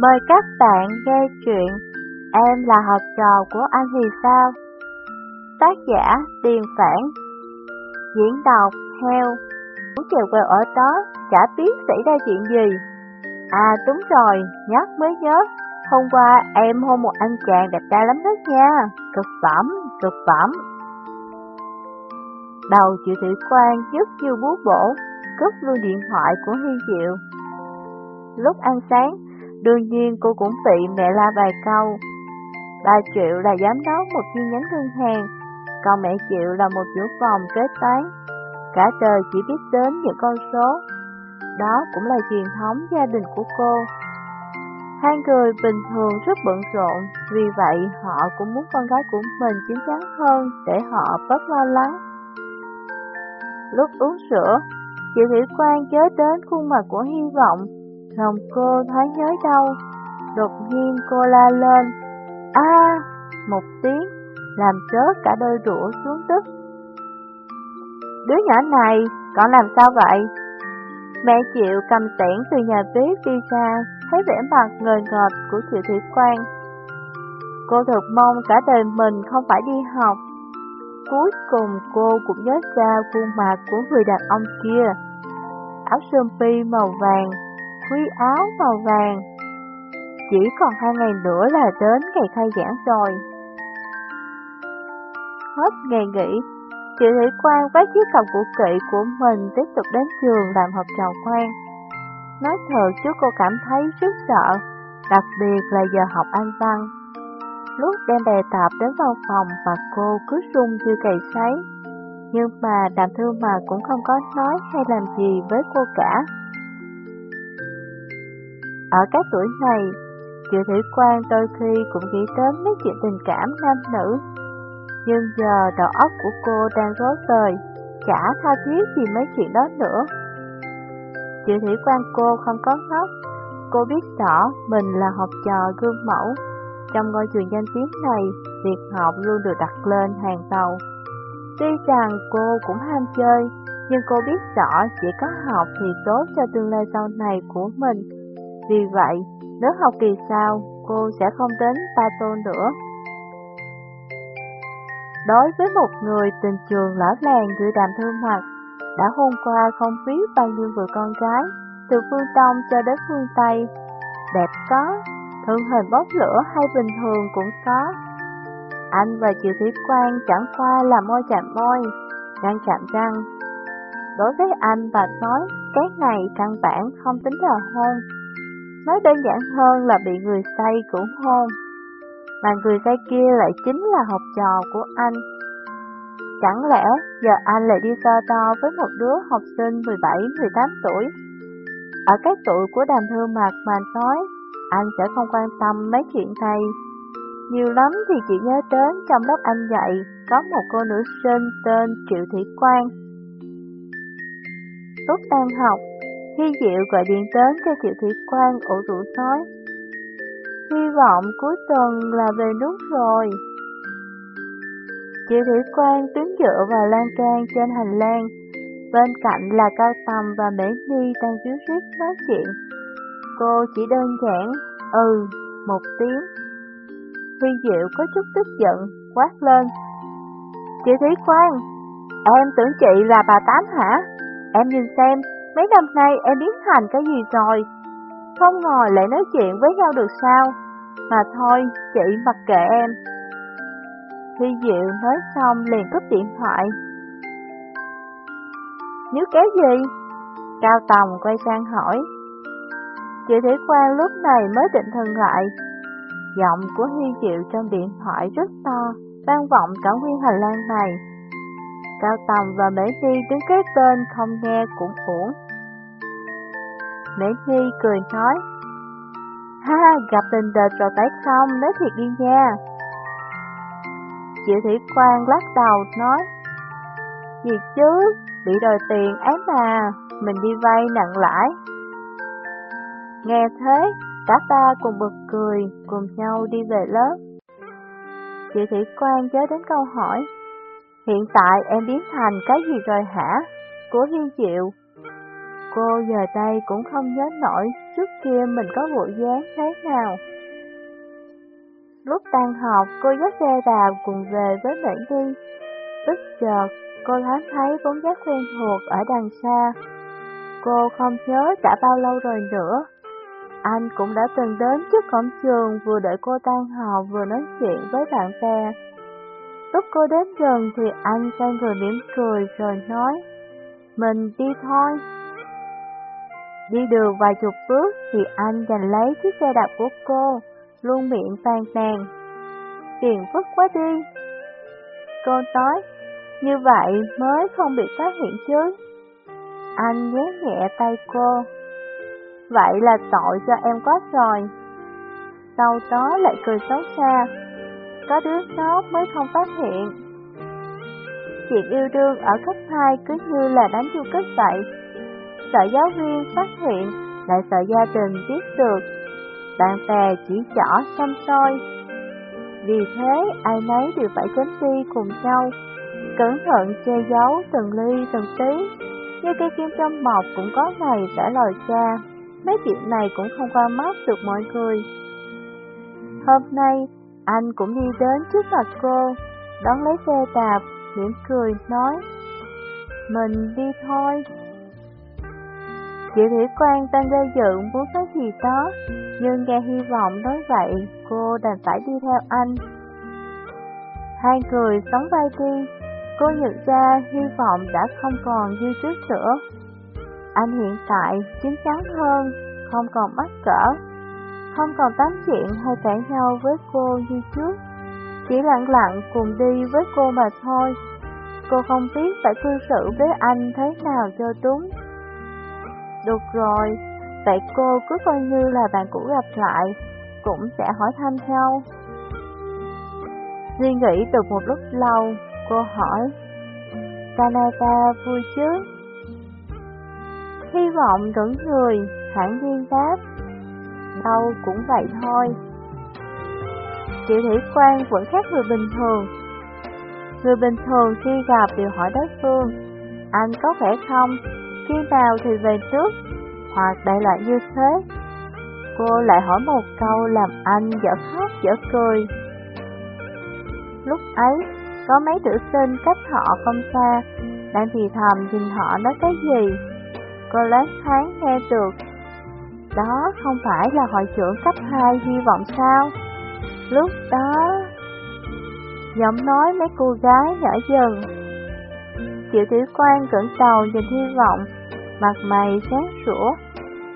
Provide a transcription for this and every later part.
Mời các bạn nghe chuyện Em là học trò của anh thì sao? Tác giả Điền Phản. Diễn đọc Heo. Muốn chiều quẹo ở đó, chả biết xảy ra chuyện gì. À đúng rồi, nhắc mới nhớ. Hôm qua em hôn một anh chàng đẹp trai lắm đó nha. Cực phẩm, cực phẩm. Đầu chịu thủy quan giúp như bút bổ cướp luôn điện thoại của Hy Diệu. Lúc ăn sáng Đương nhiên cô cũng bị mẹ la vài câu. Ba triệu là giám đốc một chi nhánh ngân hàng, còn mẹ Triệu là một chủ phòng kế toán. Cả trời chỉ biết đến những con số. Đó cũng là truyền thống gia đình của cô. Hai người bình thường rất bận rộn, vì vậy họ cũng muốn con gái của mình chín chắn hơn để họ bớt lo lắng. Lúc uống sữa, chị Thủy Quang nhớ đến khuôn mặt của hy vọng Lòng cô thoáng nhớ đâu? Đột nhiên cô la lên. A, một tiếng, Làm rớt cả đôi đũa xuống đất. Đứa nhỏ này còn làm sao vậy? Mẹ chịu cầm tiễn từ nhà bếp đi ra, Thấy vẻ mặt ngời ngợt của chị Thủy Quang. Cô thật mong cả đời mình không phải đi học. Cuối cùng cô cũng nhớ ra khuôn mặt của người đàn ông kia. Áo sơ mi màu vàng quý áo màu vàng. Chỉ còn hai ngày nữa là đến ngày khai giảng rồi. Hết ngày nghỉ, chị Thủy Quang vác chiếc cặp của kỵ của mình tiếp tục đến trường làm học trò quan. Nói thật chứ cô cảm thấy rất sợ, đặc biệt là giờ học Anh văn. Lúc đem bài tập đến văn phòng mà cô cứ run như cày sấy. Nhưng mà đàm thư mà cũng không có nói hay làm gì với cô cả. Ở các tuổi này, Triệu Thủy quang đôi khi cũng nghĩ đến mấy chuyện tình cảm nam nữ. Nhưng giờ đầu óc của cô đang rối bời, chả tha thiết gì mấy chuyện đó nữa. Triệu Thủy quang cô không có ngốc, cô biết rõ mình là học trò gương mẫu. Trong ngôi trường danh tiếng này, việc học luôn được đặt lên hàng đầu. Tuy rằng cô cũng ham chơi, nhưng cô biết rõ chỉ có học thì tốt cho tương lai sau này của mình vì vậy, nếu học kỳ sau, cô sẽ không đến ba Tôn nữa. Đối với một người tình trường lỡ làng gửi đàm thương hoặc, đã hôm qua không biết bao nhiêu người con gái, từ phương Đông cho đến phương Tây, đẹp có, thân hình bốc lửa hay bình thường cũng có. Anh và Triệu Thủy Quang chẳng qua là môi chạm môi, răng chạm răng. Đối với anh và nói, cái này căn bản không tính là hôn, Nói đơn giản hơn là bị người say cũng hôn Mà người say kia lại chính là học trò của anh. Chẳng lẽ giờ anh lại đi so to với một đứa học sinh 17-18 tuổi? Ở cái tuổi của đàm thương mạc mà nói, Anh sẽ không quan tâm mấy chuyện này. Nhiều lắm thì chỉ nhớ đến trong lớp anh dạy Có một cô nữ sinh tên Triệu Thị Quang. Lúc đang học. Huy Diệu gọi điện đến cho Triệu Thị Quan ủ rũ nói. Hy vọng cuối tuần là về nước rồi. Triệu Thị Quan đứng dựa vào lan can trên hành lang Bên cạnh là Cao Tầm và Mễ Nhi đang chú rít nói chuyện. Cô chỉ đơn giản, ừ, một tiếng. Huy Diệu có chút tức giận, quát lên. Chị Thúy Quang, em tưởng chị là bà Tám hả? Em nhìn xem, Mấy năm nay em biến thành cái gì rồi? Không ngồi lại nói chuyện với nhau được sao? Mà thôi, chị mặc kệ em. Thi Diệu nói xong liền cúp điện thoại. Nhớ kéo gì? Cao Tòng quay sang hỏi. Chị Thủy Quang lúc này mới định thần lại. Giọng của Hi Diệu trong điện thoại rất to, vang vọng cả nguyên hành lang này. Cao Tòng và Mễ Phi đứng kế bên không nghe cũng uổng. Mễ Nhi cười nói, Ha, gặp tình địch rồi phải không, nói thiệt đi nha. Triệu Thủy Quang lắc đầu nói, Gì chứ, bị đòi tiền ấy mà, mình đi vay nặng lãi. Nghe thế, cả ta cùng bật cười, cùng nhau đi về lớp. Chị Thủy Quang nhớ đến câu hỏi, Hiện tại em biến thành cái gì rồi hả? Của Hiên Diệu cô giờ đây cũng không nhớ nổi trước kia mình có bộ dáng thế nào. Lúc tan học, cô dắt xe đạp cùng về với Mỹ Nhi. Bất chợt, cô thoáng thấy bóng dáng quen thuộc ở đằng xa. Cô không nhớ đã bao lâu rồi nữa. Anh cũng đã từng đến trước cổng trường vừa đợi cô tan học vừa nói chuyện với bạn bè. Lúc cô đến gần thì anh xoay người mỉm cười rồi nói, mình đi thôi. Đi đường vài chục bước thì anh giành lấy chiếc xe đạp của cô, luôn miệng phàn nàn. Tiền phức quá đi. Cô nói, như vậy mới không bị phát hiện chứ. Anh nhé nhẹ tay cô. Vậy là tội cho em quá rồi. Sau đó lại cười xấu xa. Có đứa ngốc mới không phát hiện. Chuyện yêu đương ở cấp 2 cứ như là đánh du kích vậy. Sợ giáo viên phát hiện, lại sợ gia đình biết được. Bạn bè chỉ trỏ xăm soi. Vì thế, ai nấy đều phải tránh đi cùng nhau, cẩn thận che giấu từng ly từng tí. Như cây kim trong mọc cũng có ngày sẽ lòi ra, mấy chuyện này cũng không qua mắt được mọi người. Hôm nay, anh cũng đi đến trước mặt cô, đón lấy xe đạp, mỉm cười, nói Mình đi thôi. Chị Thủy quan đang gây dựng muốn cái gì đó, nhưng nghe hy vọng nói vậy, cô đành phải đi theo anh. Hai người sống vai đi, cô nhận ra hy vọng đã không còn như trước nữa. Anh hiện tại chín chắn hơn, không còn mắc cỡ, không còn tám chuyện hay cãi nhau với cô như trước, chỉ lặng lặng cùng đi với cô mà thôi. Cô không biết phải cư xử với anh thế nào cho đúng. Được rồi, vậy cô cứ coi như là bạn cũ gặp lại, cũng sẽ hỏi thăm nhau. Suy nghĩ được một lúc lâu, cô hỏi, Canada vui chứ? Hy vọng đứng người, hẳn nhiên đáp, đâu cũng vậy thôi. Chị Thủy Quang vẫn khác người bình thường. Người bình thường khi gặp đều hỏi đối phương, anh có khỏe không? Khi nào thì về trước? Hoặc đại loại như thế. Cô lại hỏi một câu làm anh dở khóc dở cười. Lúc ấy, có mấy nữ sinh cách họ không xa, đang thì thầm nhìn họ nói cái gì. Cô lát thoáng nghe được. Đó không phải là hội trưởng cấp 2 hy vọng sao? Lúc đó... Giọng nói mấy cô gái nhỏ dần. Triệu thủy quan cẩn đầu nhìn hy vọng, mặt mày sáng sủa,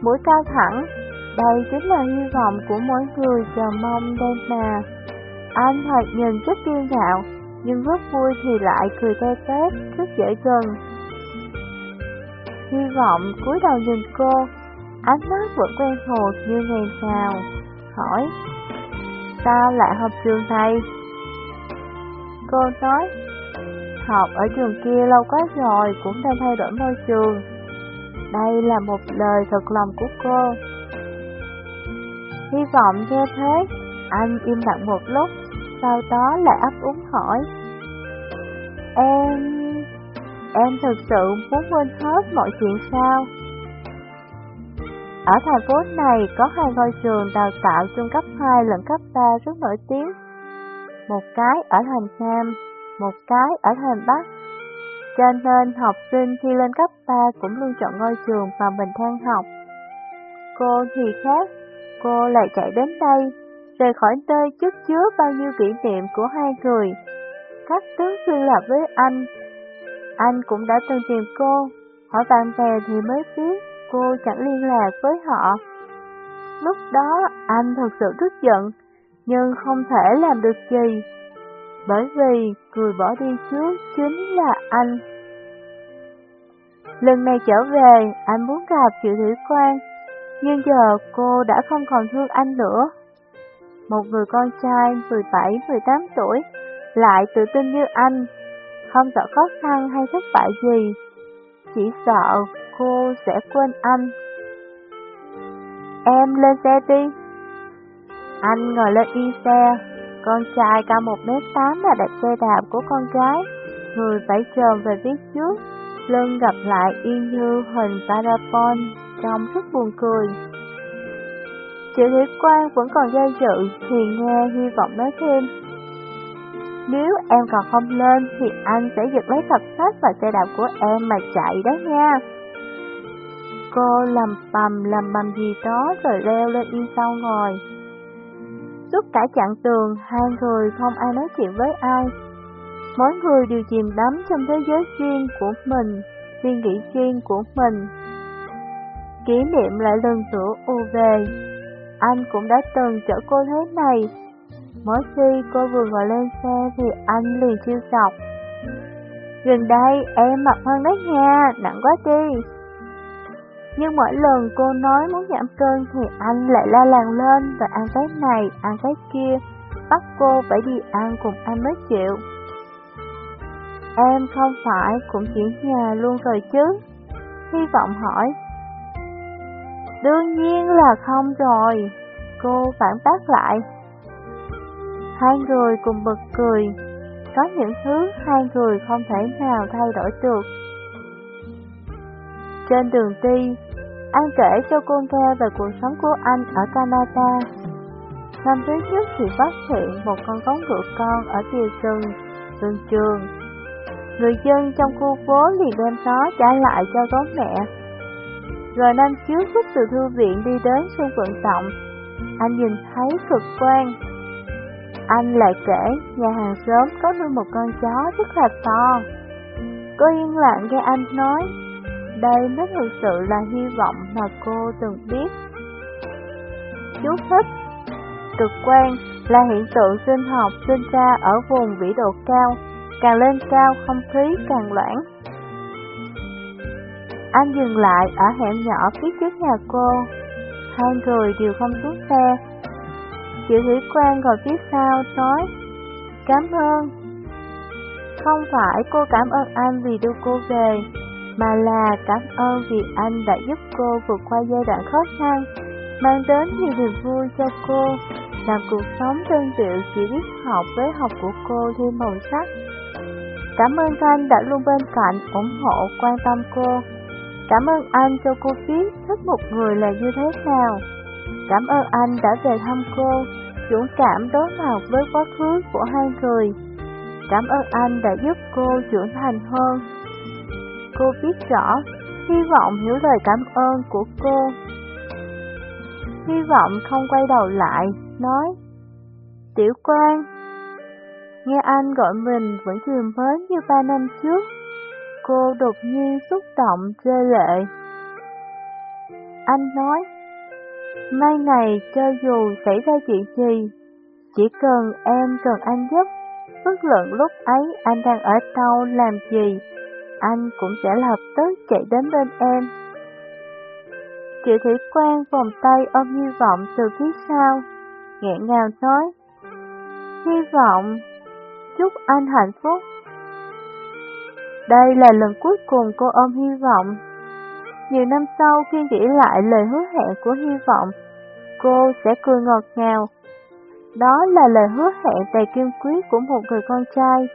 mũi cao thẳng. Đây chính là hy vọng của mỗi người chờ mong đây mà. Anh thật nhìn rất kiêu ngạo, nhưng rất vui thì lại cười tê tét, rất dễ gần. Hy vọng cúi đầu nhìn cô, ánh mắt vẫn quen thuộc như ngày nào, hỏi, sao lại học trường này? Cô nói, học ở trường kia lâu quá rồi, cũng đang thay đổi môi trường. Đây là một lời thật lòng của cô. Hy vọng nghe thế, anh im lặng một lúc, sau đó lại ấp úng hỏi. Em... em thực sự muốn quên hết mọi chuyện sao? Ở thành phố này có hai ngôi trường đào tạo trung cấp 2 lẫn cấp 3 rất nổi tiếng. Một cái ở thành Nam, một cái ở thành Bắc. Cho nên học sinh khi lên cấp 3 cũng luôn chọn ngôi trường mà mình than học. Cô thì khác, cô lại chạy đến đây rời khỏi nơi chất chứa bao nhiêu kỷ niệm của hai người. Các tướng liên lạc với anh. Anh cũng đã từng tìm cô, hỏi bạn bè thì mới biết cô chẳng liên lạc với họ. Lúc đó anh thật sự tức giận, nhưng không thể làm được gì, bởi vì người bỏ đi trước chính là anh. Lần này trở về, anh muốn gặp Triệu Thủy Quang, nhưng giờ cô đã không còn thương anh nữa một người con trai 17-18 tuổi, lại tự tin như anh, không sợ khó khăn hay thất bại gì, chỉ sợ cô sẽ quên anh. Em lên xe đi. Anh ngồi lên yên xe, con trai cao 1m8 là đặt xe đạp của con gái, người phải trồm về phía trước, lưng gặp lại y như hình parapon, trông rất buồn cười. Triệu Thủy Quang vẫn còn do dự thì nghe hy vọng nói thêm. Nếu em còn không lên thì anh sẽ giật lấy cặp sách và xe đạp của em mà chạy đó nha. Cô lầm bầm lầm bầm gì đó rồi leo lên yên sau ngồi. Suốt cả chặng đường, hai người không ai nói chuyện với ai. Mỗi người đều chìm đắm trong thế giới riêng của mình, suy nghĩ riêng của mình. Kỷ niệm lại lần nữa u về, anh cũng đã từng chở cô thế này. Mỗi khi cô vừa ngồi lên xe thì anh liền chiêu chọc. Gần đây em mặc hơn đấy nha, nặng quá đi. Nhưng mỗi lần cô nói muốn giảm cân thì anh lại la làng lên và ăn cái này, ăn cái kia, bắt cô phải đi ăn cùng anh mới chịu. Em không phải cũng chuyển nhà luôn rồi chứ? Hy vọng hỏi. Đương nhiên là không rồi, cô phản bác lại. Hai người cùng bật cười, có những thứ hai người không thể nào thay đổi được. Trên đường đi, anh kể cho cô nghe về cuộc sống của anh ở Canada. Năm thứ nhất thì phát hiện một con cống ngựa con ở bìa rừng, rừng trường. Người dân trong khu phố liền đem nó trả lại cho gấu mẹ. Rồi năm trước lúc từ thư viện đi đến sân vận động, anh nhìn thấy cực quan. Anh lại kể nhà hàng xóm có nuôi một con chó rất là to. Cô yên lặng nghe anh nói, đây mới thực sự là hy vọng mà cô từng biết. Chú thích Cực quan là hiện tượng sinh học sinh ra ở vùng vĩ độ cao, càng lên cao không khí càng loãng. Anh dừng lại ở hẻm nhỏ phía trước nhà cô, hai người đều không xuống xe. Chị Thủy Quang ngồi phía sau nói, cảm ơn. Không phải cô cảm ơn anh vì đưa cô về, mà là cảm ơn vì anh đã giúp cô vượt qua giai đoạn khó khăn, mang đến nhiều niềm vui cho cô, làm cuộc sống đơn điệu chỉ biết học với học của cô thêm màu sắc. Cảm ơn anh đã luôn bên cạnh, ủng hộ, quan tâm cô. Cảm ơn anh cho cô biết thích một người là như thế nào. Cảm ơn anh đã về thăm cô, dũng cảm đối mặt với quá khứ của hai người. Cảm ơn anh đã giúp cô trưởng thành hơn, Cô biết rõ, hy vọng hiểu lời cảm ơn của cô. Hy vọng không quay đầu lại, nói. Tiểu quan Nghe anh gọi mình vẫn trường mến như ba năm trước. Cô đột nhiên xúc động rơi lệ. Anh nói Mai này cho dù xảy ra chuyện gì Chỉ cần em cần anh giúp. Bất luận lúc ấy anh đang ở đâu làm gì anh cũng sẽ lập tức chạy đến bên em. Triệu Thủy Quang vòng tay ôm hy vọng từ phía sau, nghẹn ngào nói, Hy vọng, chúc anh hạnh phúc. Đây là lần cuối cùng cô ôm hy vọng. Nhiều năm sau khi nghĩ lại lời hứa hẹn của hy vọng, cô sẽ cười ngọt ngào. Đó là lời hứa hẹn đầy kiên quyết của một người con trai.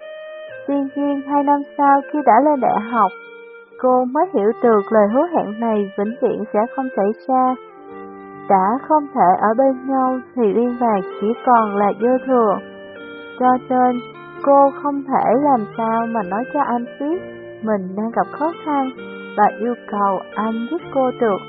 Tuy nhiên, hai năm sau khi đã lên đại học, cô mới hiểu được lời hứa hẹn này vĩnh viễn sẽ không xảy ra. Đã không thể ở bên nhau thì liên lạc chỉ còn là dư thừa. Cho nên, cô không thể làm sao mà nói cho anh biết mình đang gặp khó khăn và yêu cầu anh giúp cô được.